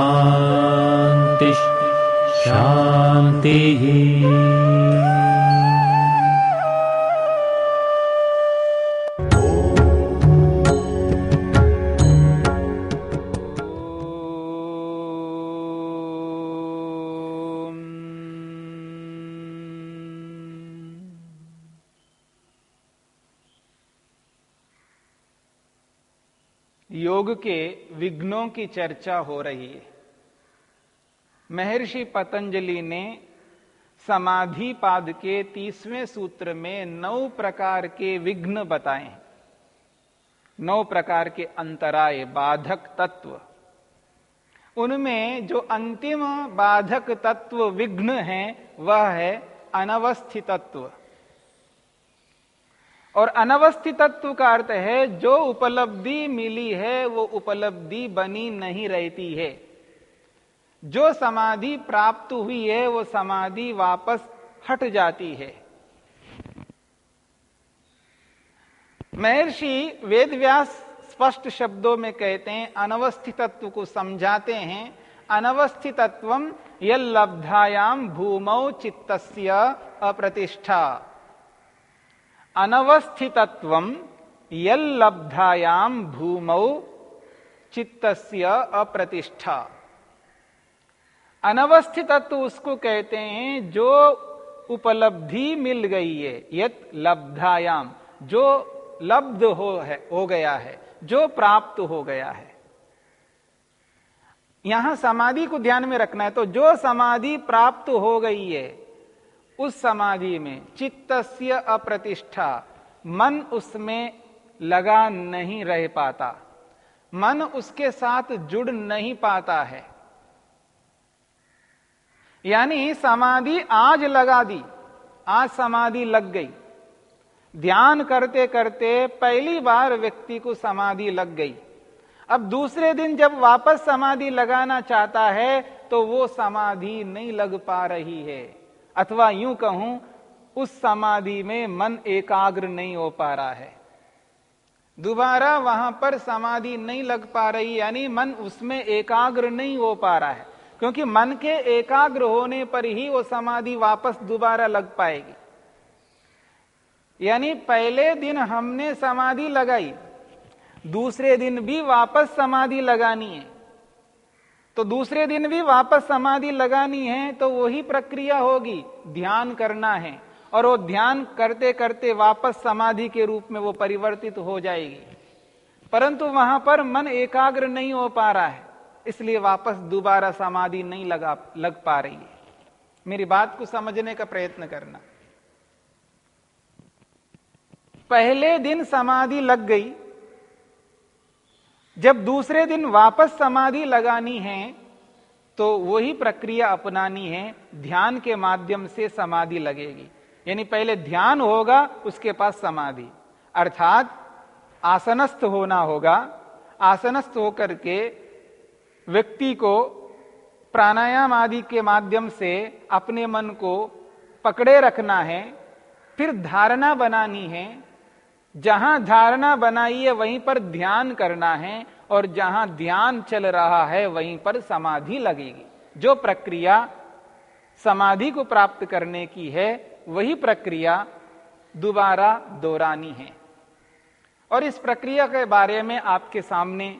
शान्तिः शान्तिः। योग के विघ्नों की चर्चा हो रही है। महर्षि पतंजलि ने समाधि पाद के तीसवें सूत्र में नौ प्रकार के विघ्न बताए नौ प्रकार के अंतराय बाधक तत्व। उनमें जो अंतिम बाधक तत्व विघ्न है, वह है अनवस्थितत्व। और अनवस्थितत्व का अर्थ है, जो उपलब्धि मिली है, वो उपलब्धि बनी नहीं रहती है। जो समाधि प्राप्त हुई है, वो समाधि वापस हट जाती है। महर्षि वेदव्यास स्पष्ट शब्दों में कहते हैं अनवस्थितत्व को समझाते हैं। अनवस्थितत्व यलब्धायाम भूमौ चित्तस्य अप्रतिष्ठा। अनवस्थितत्व यलब्धायाम भूमौ चित्तस्य अप्रतिष्ठा। अनवस्थितत्व उसको कहते हैं, जो उपलब्धि मिल गई है, यत लब्धायाम, जो लब्ध हो है, हो गया है, जो प्राप्त हो गया है। यहाँ समाधि को ध्यान में रखना है तो जो समाधि प्राप्त हो गई है उस समाधि में चित्तस्य अप्रतिष्ठा, मन उसमें लगा नहीं रह पाता। मन उसके साथ जुड़ नहीं पाता है। यानी समाधि आज लगा दी, आज समाधि लग गई। ध्यान करते करते पहली बार व्यक्ति को समाधि लग गई। अब दूसरे दिन जब वापस समाधि लगाना चाहता है तो वो समाधि नहीं लग पा रही है। अथवा यूँ कहूँ, उस समाधि में मन एकाग्र नहीं हो पा रहा है। दोबारा वहाँ पर समाधि नहीं लग पा रही, यानी मन उसमें एकाग्र नहीं हो पा रहा है, क्योंकि मन के एकाग्र होने पर ही वो समाधि वापस दोबारा लग पाएगी। यानी पहले दिन हमने समाधि लगाई, दूसरे दिन भी वापस समाधि लगानी है। तो दूसरे दिन भी वापस समाधि लगानी है तो वही प्रक्रिया होगी। ध्यान करना है। और वो ध्यान करते करते वापस समाधि के रूप में वो परिवर्तित हो जाएगी। परंतु वहाँ पर मन एकाग्र नहीं हो पा रहा है, इसलिए वापस दोबारा समाधि नहीं लगा, लग पा रही है। मेरी बात को समझने का प्रयत्न करना। पहले दिन समाधि लग गई जब दूसरे दिन वापस समाधि लगानी है तो वही प्रक्रिया अपनानी है, ध्यान के माध्यम से समाधि लगेगी। यानी पहले ध्यान होगा, उसके पास समाधि। अर्थात, आसनस्थ होना होगा। आसनस्थ होकर के व्यक्ति को प्राणायाम आदि के माध्यम से अपने मन को पकड़े रखना है, फिर धारणा बनानी है जहाँ धारणा बनाई है, वहीं पर ध्यान करना है और जहाँ ध्यान चल रहा है, वहीं पर समाधि लगेगी। जो प्रक्रिया समाधि को प्राप्त करने की है, वही प्रक्रिया दोबारा दोहरानी है। और इस प्रक्रिया के बारे में आपके सामने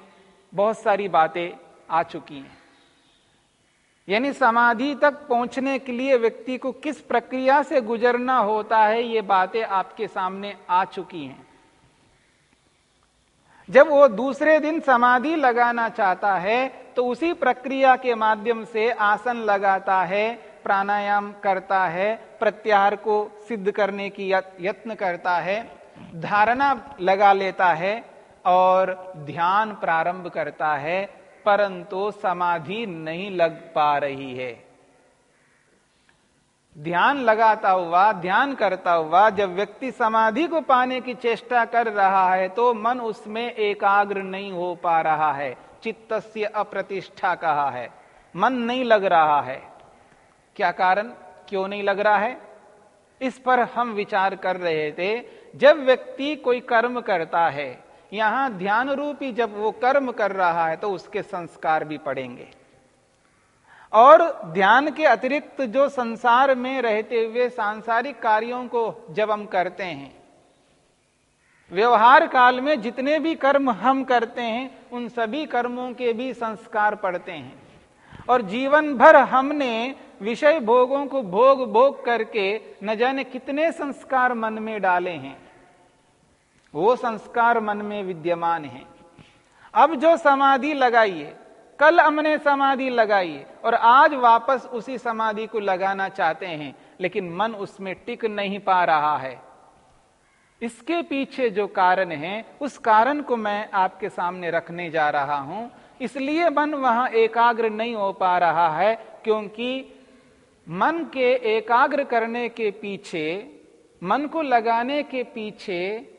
बहुत सारी बातें आ चुकी हैं। यानी समाधि तक पहुँचने के लिए व्यक्ति को किस प्रक्रिया से गुजरना होता है, ये बातें आपके सामने आ चुकी हैं। जब वो दूसरे दिन समाधि लगाना चाहता है तो उसी प्रक्रिया के माध्यम से आसन लगाता है, प्राणायाम करता है, प्रत्याहार को सिद्ध करने की यत्न करता है, धारणा लगा लेता है और ध्यान प्रारंभ करता है परंतु समाधि नहीं लग पा रही है। ध्यान लगाता हुआ, ध्यान करता हुआ, जब व्यक्ति समाधि को पाने की चेष्टा कर रहा है तो मन उसमें एकाग्र नहीं हो पा रहा है। चित्त से अप्रतिष्ठा कहा है। मन नहीं लग रहा है। क्या कारण? क्यों नहीं लग रहा है? इस पर हम विचार कर रहे थे, जब व्यक्ति कोई कर्म करता है यहाँ ध्यान रूपी जब वो कर्म कर रहा है तो उसके संस्कार भी पड़ेंगे। और ध्यान के अतिरिक्त जो संसार में रहते हुए सांसारिक कार्यों को जब हम करते हैं, व्यवहार काल में जितने भी कर्म हम करते हैं, उन सभी कर्मों के भी संस्कार पड़ते हैं। और जीवन भर हमने विषय भोगों को भोग भोग करके न जाने कितने संस्कार मन में डाले हैं। वो संस्कार मन में विद्यमान है। अब जो समाधि लगाइए, कल हमने समाधि लगाई और आज वापस उसी समाधि को लगाना चाहते हैं, लेकिन मन उसमें टिक नहीं पा रहा है। इसके पीछे जो कारण है, उस कारण को मैं आपके सामने रखने जा रहा हूँ। इसलिए मन वहाँ एकाग्र नहीं हो पा रहा है, क्योंकि मन के एकाग्र करने के पीछे, मन को लगाने के पीछे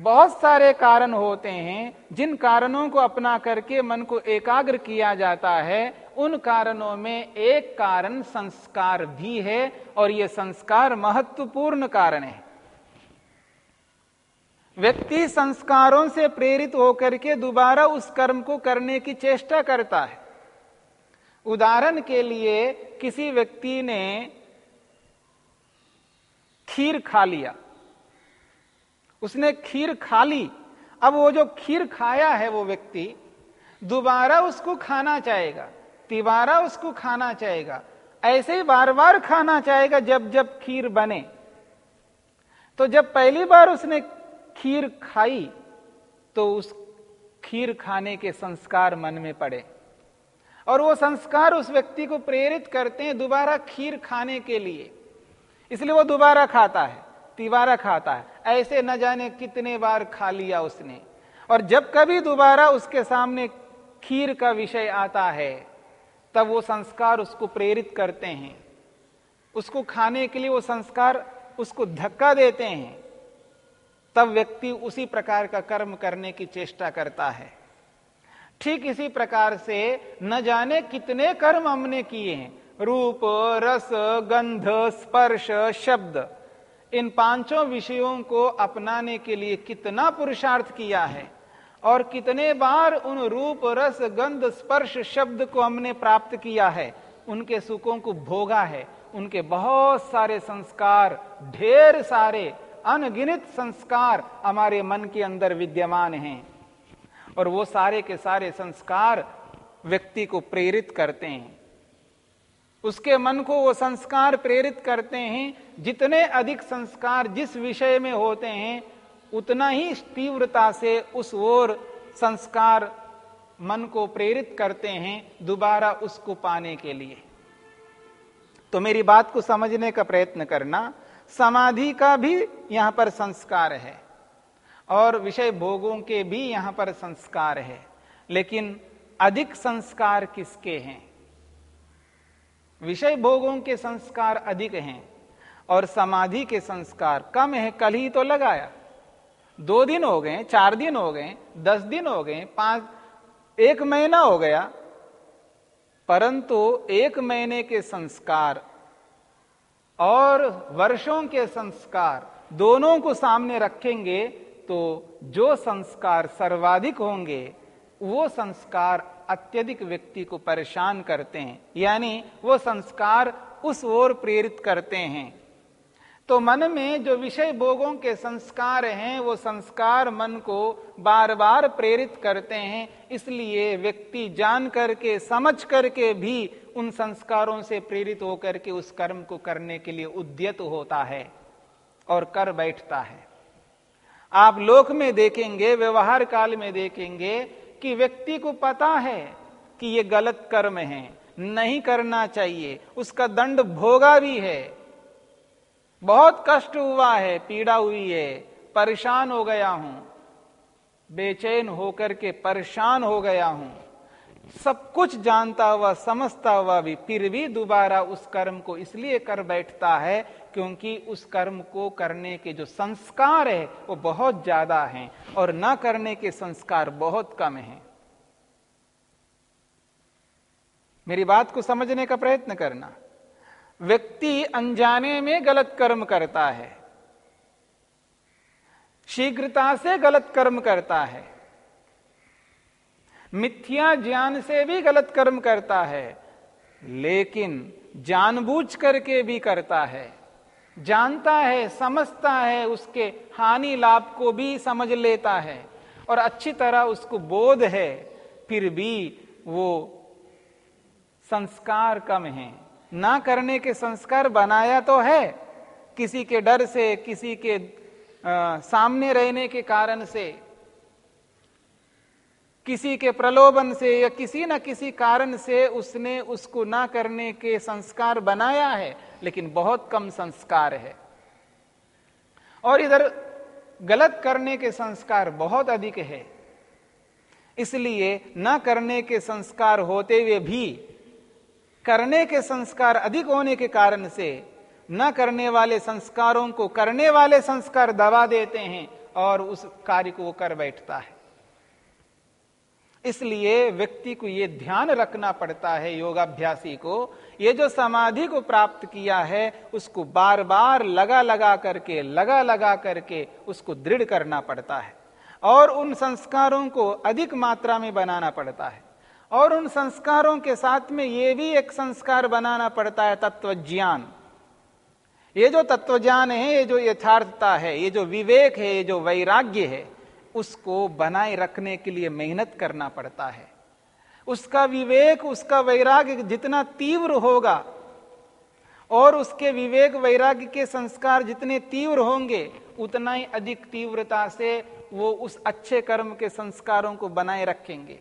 बहुत सारे कारण होते हैं, जिन कारणों को अपना करके मन को एकाग्र किया जाता है, उन कारणों में एक कारण संस्कार भी है, और यह संस्कार महत्वपूर्ण कारण है। व्यक्ति संस्कारों से प्रेरित होकर के दोबारा उस कर्म को करने की चेष्टा करता है। उदाहरण के लिए, किसी व्यक्ति ने खीर खा लिया। उसने खीर खा ली। अब वो जो खीर खाया है वो व्यक्ति, दोबारा उसको खाना चाहेगा, तिबारा उसको खाना चाहेगा, ऐसे ही बार बार खाना चाहेगा जब जब खीर बने। तो जब पहली बार उसने खीर खाई तो उस खीर खाने के संस्कार मन में पड़े। और वो संस्कार उस व्यक्ति को प्रेरित करते हैं दोबारा खीर खाने के लिए। इसलिए वो दोबारा खाता है, तिबारा खाता है। ऐसे न जाने कितने बार खा लिया उसने। और जब कभी दोबारा उसके सामने खीर का विषय आता है, तब वो संस्कार उसको प्रेरित करते हैं। उसको खाने के लिए वो संस्कार उसको धक्का देते हैं। तब व्यक्ति उसी प्रकार का कर्म करने की चेष्टा करता है। ठीक इसी प्रकार से न जाने कितने कर्म हमने किए हैं। रूप, रस, गंध, स्पर्श, शब्द। इन पाँचों विषयों को अपनाने के लिए कितना पुरुषार्थ किया है? और कितने बार उन रूप, रस, गंध, स्पर्श शब्द को हमने प्राप्त किया है? उनके सुखों को भोगा है। उनके बहुत सारे संस्कार, ढेर सारे अनगिनित संस्कार हमारे मन के अंदर विद्यमान हैं। और वो सारे के सारे संस्कार व्यक्ति को प्रेरित करते हैं। उसके मन को वो संस्कार प्रेरित करते हैं, जितने अधिक संस्कार जिस विषय में होते हैं, उतना ही तीव्रता से उस ओर संस्कार मन को प्रेरित करते हैं दोबारा उसको पाने के लिए। तो मेरी बात को समझने का प्रयत्न करना, समाधि का भी यहाँ पर संस्कार है और विषय भोगों के भी यहाँ पर संस्कार है। लेकिन अधिक संस्कार किसके हैं? विषय भोगों के संस्कार अधिक हैं और समाधि के संस्कार कम है। कल ही तो लगाया। दो दिन हो गए, चार दिन हो गए, दस दिन हो गए, पाँच, एक महीना हो गया। परंतु एक महीने के संस्कार और वर्षों के संस्कार दोनों को सामने रखेंगे तो जो संस्कार सर्वाधिक होंगे, वो संस्कार अत्यधिक व्यक्ति को परेशान करते हैं, यानी वो संस्कार उस ओर प्रेरित करते हैं। तो मन में जो विषय भोगों के संस्कार हैं, वो संस्कार मन को बार बार प्रेरित करते हैं, इसलिए व्यक्ति जान करके, समझ करके भी उन संस्कारों से प्रेरित होकर के उस कर्म को करने के लिए उद्यत होता है और कर बैठता है। आप लोक में देखेंगे, व्यवहार काल में देखेंगे कि व्यक्ति को पता है कि ये गलत कर्म है, नहीं करना चाहिए, उसका दंड भोगा भी है। बहुत कष्ट हुआ है, पीड़ा हुई है, परेशान हो गया हूँ, बेचैन होकर के परेशान हो गया हूँ। सब कुछ जानता हुआ, समझता हुआ भी, फिर भी दोबारा उस कर्म को इसलिए कर बैठता है क्योंकि उस कर्म को करने के जो संस्कार है, वो बहुत ज़्यादा हैं और न करने के संस्कार बहुत कम हैं। मेरी बात को समझने का प्रयत्न करना। व्यक्ति अनजाने में गलत कर्म करता है, शीघ्रता से गलत कर्म करता है मिथ्या ज्ञान से भी गलत कर्म करता है लेकिन जानबूझ करके भी करता है। जानता है समझता है उसके हानि लाभ को भी समझ लेता है और अच्छी तरह उसको बोध है फिर भी वो संस्कार कम है। ना करने के संस्कार बनाया तो है किसी के डर से किसी के आ, सामने रहने के कारण से। किसी के प्रलोभन से या किसी न किसी कारण से उसने उसको ना करने के संस्कार बनाया है, लेकिन बहुत कम संस्कार है। और इधर गलत करने के संस्कार बहुत अधिक है। इसलिए न करने के संस्कार होते हुए भी, करने के संस्कार अधिक होने के कारण से न करने वाले संस्कारों को करने वाले संस्कार दबा देते हैं और उस कार्य को वो कर बैठता है। इसलिए व्यक्ति को यह ध्यान रखना पड़ता है योगाभ्यासी को। ये जो समाधि को प्राप्त किया है, उसको बार बार लगा लगा करके, लगा लगा करके उसको दृढ़ करना पड़ता है। और उन संस्कारों को अधिक मात्रा में बनाना पड़ता है। और उन संस्कारों के साथ में ये भी एक संस्कार बनाना पड़ता है तत्व ज्ञान ये जो तत्व ज्ञान है, ये जो यथार्थता है, ये जो विवेक है, ये जो वैराग्य है उसको बनाए रखने के लिए मेहनत करना पड़ता है। उसका विवेक, उसका वैराग्य जितना तीव्र होगा और उसके विवेक, वैराग्य के संस्कार जितने तीव्र होंगे, उतना ही अधिक तीव्रता से वो उस अच्छे कर्म के संस्कारों को बनाए रखेंगे।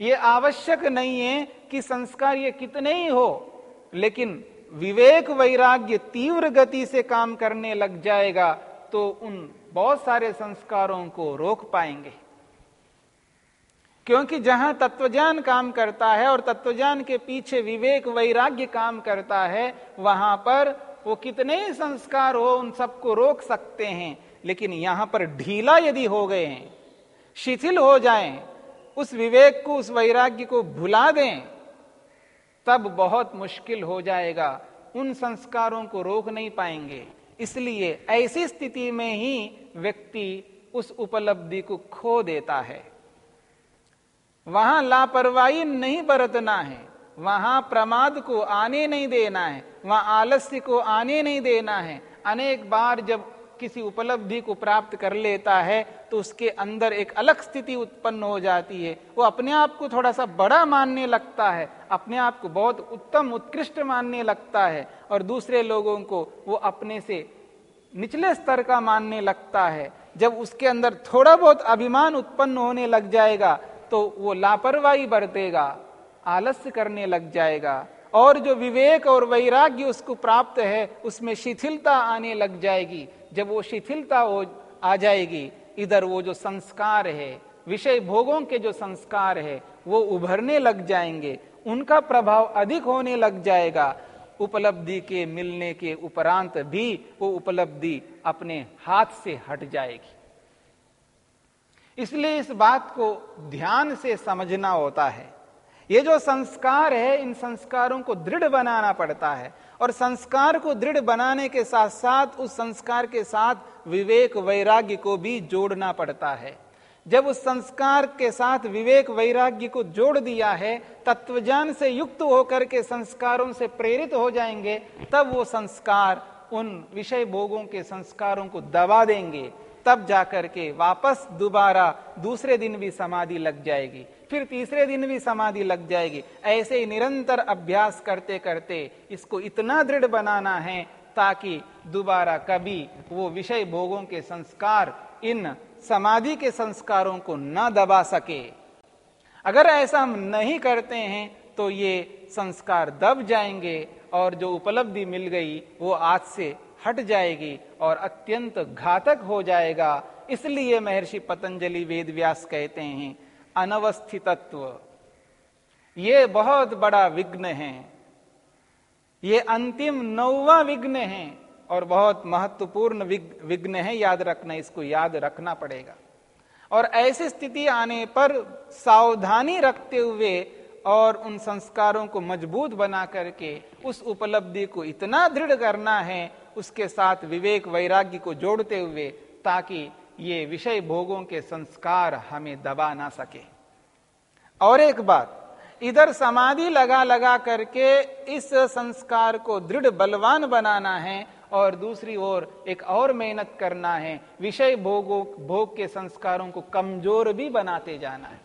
ये आवश्यक नहीं है कि संस्कार ये कितने ही हो, लेकिन विवेक, वैराग्य तीव्र गति से काम करने लग जाएगा तो उन बहुत सारे संस्कारों को रोक पाएँगे। क्योंकि जहाँ तत्वज्ञान काम करता है और तत्वज्ञान के पीछे विवेक वैराग्य काम करता है वहाँ पर वो कितने ही संस्कार हो उन सबको रोक सकते हैं। लेकिन यहाँ पर ढीला यदि हो गए हैं शिथिल हो जाएँ, उस विवेक को उस वैराग्य को भुला दें तब बहुत मुश्किल हो जाएगा। उन संस्कारों को रोक नहीं पाएँगे। इसलिए ऐसी स्थिति में ही व्यक्ति उस उपलब्धि को खो देता है। वहाँ लापरवाही नहीं बरतना है, वहाँ प्रमाद को आने नहीं देना है, वहाँ आलस्य को आने नहीं देना है। अनेक बार जब किसी उपलब्धि को प्राप्त कर लेता है तो उसके अंदर एक अलग स्थिति उत्पन्न हो जाती है। वो अपने आप को थोड़ा सा बड़ा मानने लगता है, अपने आप को बहुत उत्तम, उत्कृष्ट मानने लगता है, और दूसरे लोगों को वो अपने से निचले स्तर का मानने लगता है। जब उसके अंदर थोड़ा बहुत अभिमान उत्पन्न होने लग जाएगा तो वो लापरवाही बरतेगा, आलस्य करने लग जाएगा, और जो विवेक और वैराग्य उसको प्राप्त है, उसमें शिथिलता आने लग जाएगी। जब वो शिथिलता हो, आ जाएगी, इधर वो जो संस्कार है, विषय भोगों के जो संस्कार है, वो उभरने लग जाएँगे, उनका प्रभाव अधिक होने लग जाएगा। उपलब्धि के मिलने के उपरांत भी वो उपलब्धि अपने हाथ से हट जाएगी। इसलिए इस बात को ध्यान से समझना होता है। ये जो संस्कार है, इन संस्कारों को दृढ़ बनाना पड़ता है। और संस्कार को दृढ़ बनाने के साथ साथ उस संस्कार के साथ विवेक वैराग्य को भी जोड़ना पड़ता है। जब उस संस्कार के साथ विवेक वैराग्य को जोड़ दिया है, तत्वज्ञान से युक्त होकर के संस्कारों से प्रेरित हो जाएँगे, तब वो संस्कार उन विषय भोगों के संस्कारों को दबा देंगे। तब जाकर के वापस दोबारा दूसरे दिन भी समाधि लग जाएगी। फिर तीसरे दिन भी समाधि लग जाएगी। ऐसे ही निरंतर अभ्यास करते करते इसको इतना दृढ़ बनाना है ताकि दोबारा कभी वो विषय भोगों के संस्कार इन समाधि के संस्कारों को न दबा सके। अगर ऐसा हम नहीं करते हैं तो ये संस्कार दब जाएँगे और जो उपलब्धि मिल गई, वो आज से हट जाएगी और अत्यंत घातक हो जाएगा। इसलिए महर्षि पतंजलि वेद व्यास कहते हैं, अनवस्थितत्व। ये बहुत बड़ा विघ्न है। ये अंतिम नौवा विघ्न है और बहुत महत्वपूर्ण विघ्न है। याद रखना, इसको याद रखना पड़ेगा। और ऐसी स्थिति आने पर सावधानी रखते हुए और उन संस्कारों को मज़बूत बना करके उस उपलब्धि को इतना दृढ़ करना है उसके साथ विवेक वैराग्य को जोड़ते हुए ताकि ये विषय भोगों के संस्कार हमें दबा ना सके। और एक बात, इधर समाधि लगा लगा करके इस संस्कार को दृढ़ बलवान बनाना है और दूसरी ओर एक और मेहनत करना है, विषय भोगों, भोग के संस्कारों को कमज़ोर भी बनाते जाना है।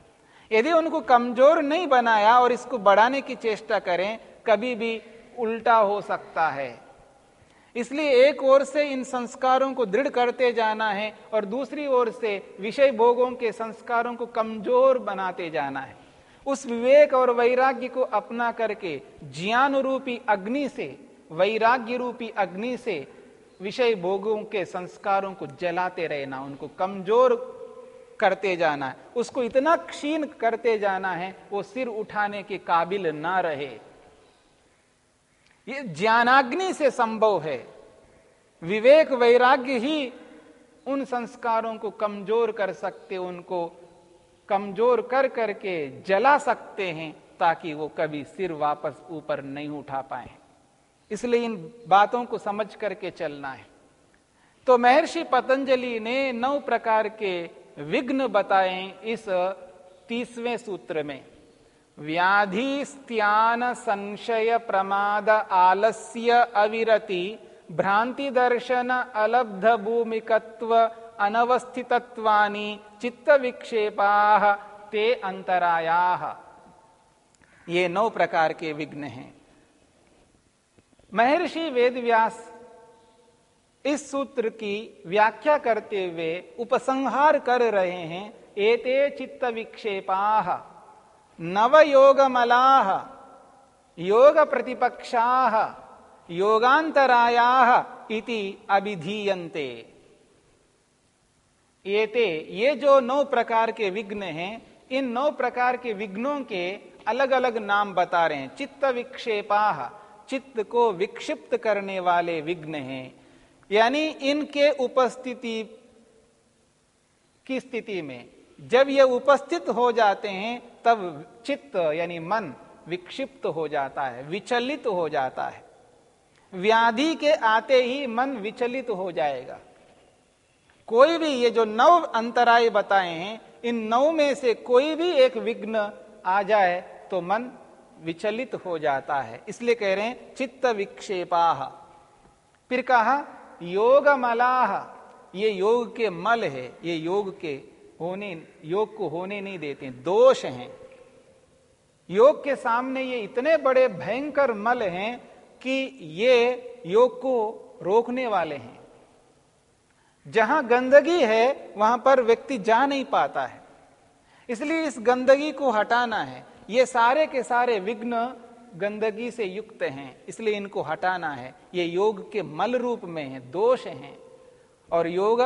यदि उनको कमज़ोर नहीं बनाया और इसको बढ़ाने की चेष्टा करें, कभी भी उल्टा हो सकता है। इसलिए एक ओर से इन संस्कारों को दृढ़ करते जाना है और दूसरी ओर से विषय भोगों के संस्कारों को कमज़ोर बनाते जाना है। उस विवेक और वैराग्य को अपना करके ज्ञान रूपी अग्नि से वैराग्य रूपी अग्नि से विषय भोगों के संस्कारों को जलाते रहना, उनको कमज़ोर करते जाना है। उसको इतना क्षीण करते जाना है, वो सिर उठाने के काबिल ना रहे। ये ज्ञानाग्नि से संभव है। विवेक वैराग्य ही उन संस्कारों को कमज़ोर कर सकते, उनको कमज़ोर कर करके जला सकते हैं, ताकि वो कभी सिर वापस ऊपर नहीं उठा पाए। इसलिए इन बातों को समझ करके चलना है। तो महर्षि पतंजलि ने नौ प्रकार के विघ्न बताए इस तीसवें सूत्र में। व्याधि स्त्यान संशय प्रमाद आलस्य अविरति भ्रांति दर्शन अलब्ध भूमिकत्व अनवस्थितत्वानि चित्त विक्षेपा ते अंतराया। ये नौ प्रकार के विघ्न हैं। महर्षि वेदव्यास इस सूत्र की व्याख्या करते हुए उपसंहार कर रहे हैं, एते चित्त विक्षेपा नवयोगमलाह योग प्रतिपक्षा योगांतराया इति अभिधीयन्ते। एते, ये जो नौ प्रकार के विघ्न हैं, इन नौ प्रकार के विघ्नों के अलग अलग नाम बता रहे हैं। चित्त विक्षेपा, चित्त को विक्षिप्त करने वाले विघ्न हैं। यानी इनके उपस्थिति की स्थिति में जब ये उपस्थित हो जाते हैं, तब चित्त, यानी मन, विक्षिप्त हो जाता है, विचलित हो जाता है। व्याधि के आते ही मन विचलित हो जाएगा। कोई भी ये जो नव अंतराय बताए हैं, इन नौ में से कोई भी एक विघ्न आ जाए तो मन विचलित हो जाता है। इसलिए कह रहे हैं, चित्त विक्षेपा फिर कहा योग मलाह ये योग के मल है, ये योग के होने, योग को होने नहीं देते, दोष हैं। योग के सामने ये इतने बड़े भयंकर मल हैं कि ये योग को रोकने वाले हैं। जहाँ गंदगी है, वहाँ पर व्यक्ति जा नहीं पाता है। इसलिए इस गंदगी को हटाना है। ये सारे के सारे विघ्न गंदगी से युक्त हैं, इसलिए इनको हटाना है। ये योग के मल रूप में है, दोष हैं। और योग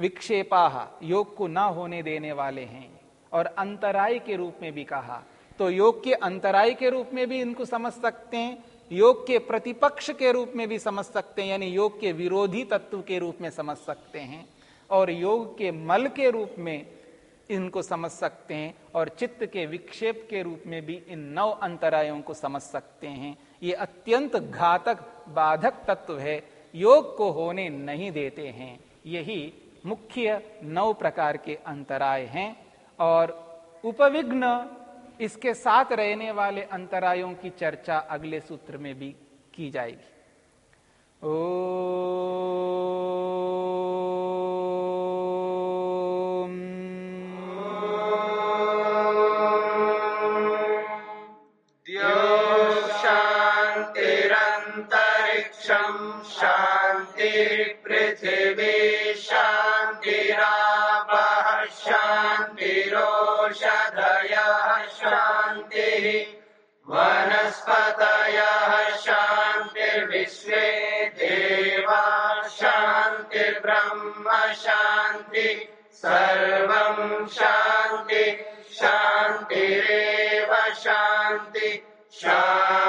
विक्षेपा, योग को ना होने देने वाले हैं। और अंतराय के रूप में भी कहा तो योग के अंतराय के रूप में भी इनको समझ सकते हैं, योग के प्रतिपक्ष के रूप में भी समझ सकते हैं, यानी योग के विरोधी तत्व के रूप में समझ सकते हैं, और योग के मल के रूप में इनको समझ सकते हैं, और चित्त के विक्षेप के रूप में भी इन नौ अंतरायों को समझ सकते हैं। ये अत्यंत घातक, बाधक तत्व है, योग को होने नहीं देते हैं। यही मुख्य नौ प्रकार के अंतराय हैं और उपविघ्न इसके साथ रहने वाले अंतरायों की चर्चा अगले सूत्र में भी की जाएगी। ओ सर्वं शान्ति शान्तिरेव शान्ति। क्षमा